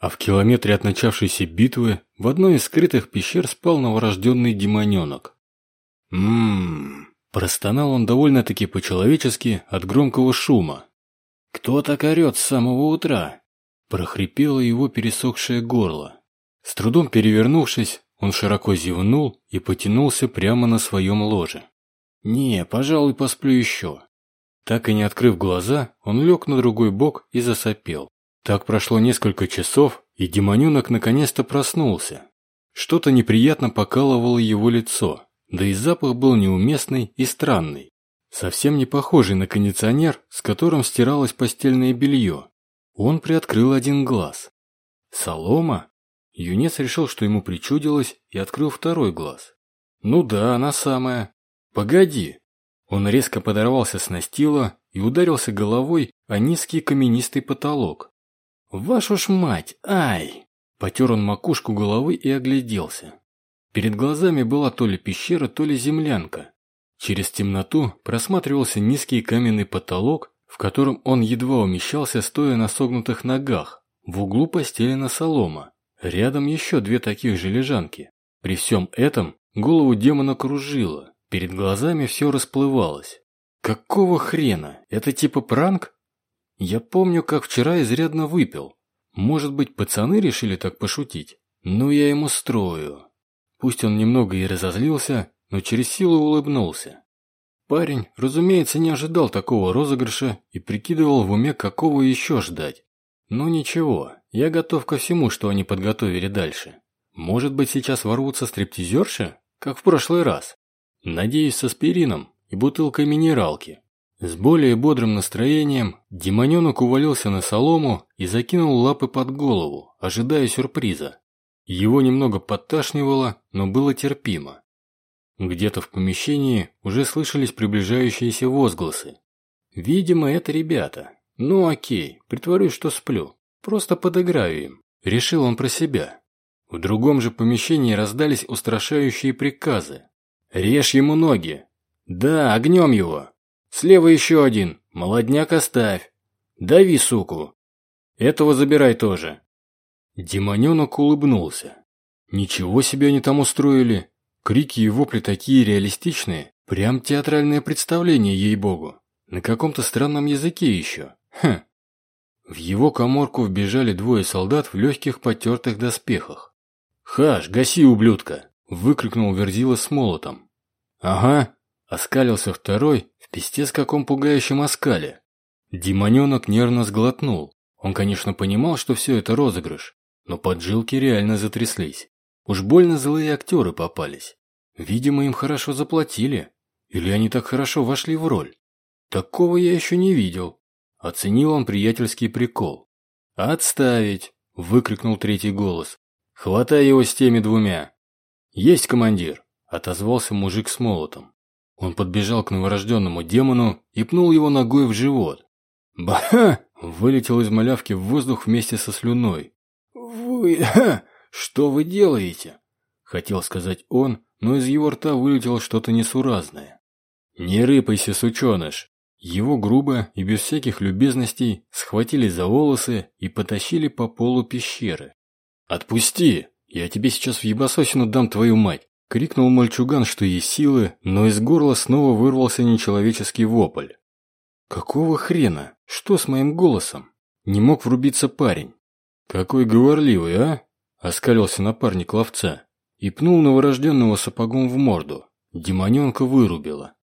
А в километре от начавшейся битвы в одной из скрытых пещер спал новорожденный демоненок. «Ммм...» – простонал он довольно-таки по-человечески от громкого шума. «Кто так орет с самого утра?» – прохрипело его пересохшее горло. С трудом перевернувшись, он широко зевнул и потянулся прямо на своем ложе. «Не, пожалуй, посплю еще». Так и не открыв глаза, он лег на другой бок и засопел. Так прошло несколько часов, и демоненок наконец-то проснулся. Что-то неприятно покалывало его лицо, да и запах был неуместный и странный. Совсем не похожий на кондиционер, с которым стиралось постельное белье. Он приоткрыл один глаз. Солома? Юнец решил, что ему причудилось, и открыл второй глаз. Ну да, она самая. Погоди. Он резко подорвался с настила и ударился головой о низкий каменистый потолок. Вашу ж мать, ай! Потер он макушку головы и огляделся. Перед глазами была то ли пещера, то ли землянка. Через темноту просматривался низкий каменный потолок, в котором он едва умещался, стоя на согнутых ногах. В углу постелена солома. Рядом еще две таких же лежанки. При всем этом голову демона кружило, перед глазами все расплывалось. Какого хрена? Это типа пранк? Я помню, как вчера изрядно выпил. Может быть, пацаны решили так пошутить? Ну, я ему строю. Пусть он немного и разозлился, но через силу улыбнулся. Парень, разумеется, не ожидал такого розыгрыша и прикидывал в уме, какого еще ждать. Но ничего, я готов ко всему, что они подготовили дальше. Может быть, сейчас ворвутся стриптизерши, как в прошлый раз. Надеюсь, с аспирином и бутылкой минералки. С более бодрым настроением демоненок увалился на солому и закинул лапы под голову, ожидая сюрприза. Его немного подташнивало, но было терпимо. Где-то в помещении уже слышались приближающиеся возгласы. Видимо, это ребята. Ну окей, притворюсь, что сплю. Просто подыграю им. Решил он про себя. В другом же помещении раздались устрашающие приказы. «Режь ему ноги!» «Да, огнем его!» «Слева еще один! Молодняк оставь!» «Дави, суку!» «Этого забирай тоже!» Демоненок улыбнулся. «Ничего себе они там устроили! Крики и вопли такие реалистичные, прям театральное представление, ей-богу! На каком-то странном языке еще! Хм!» В его коморку вбежали двое солдат в легких потертых доспехах. «Хаш, гаси, ублюдка!» – выкрикнул Верзила с молотом. «Ага!» – оскалился второй в пистец каком пугающем оскале. Демоненок нервно сглотнул. Он, конечно, понимал, что все это розыгрыш, но поджилки реально затряслись. Уж больно злые актеры попались. Видимо, им хорошо заплатили. Или они так хорошо вошли в роль. Такого я еще не видел. Оценил он приятельский прикол. «Отставить!» – выкрикнул третий голос. «Хватай его с теми двумя!» «Есть, командир!» – отозвался мужик с молотом. Он подбежал к новорожденному демону и пнул его ногой в живот. «Ба!» – вылетел из малявки в воздух вместе со слюной. «Вы... Ха! Что вы делаете?» – хотел сказать он, но из его рта вылетело что-то несуразное. «Не рыпайся, сученыш!» Его грубо и без всяких любезностей схватили за волосы и потащили по полу пещеры. «Отпусти! Я тебе сейчас в ебасосину дам твою мать!» Крикнул мальчуган, что есть силы, но из горла снова вырвался нечеловеческий вопль. «Какого хрена? Что с моим голосом?» Не мог врубиться парень. «Какой говорливый, а?» Оскалился напарник ловца и пнул новорожденного сапогом в морду. Демоненка вырубила.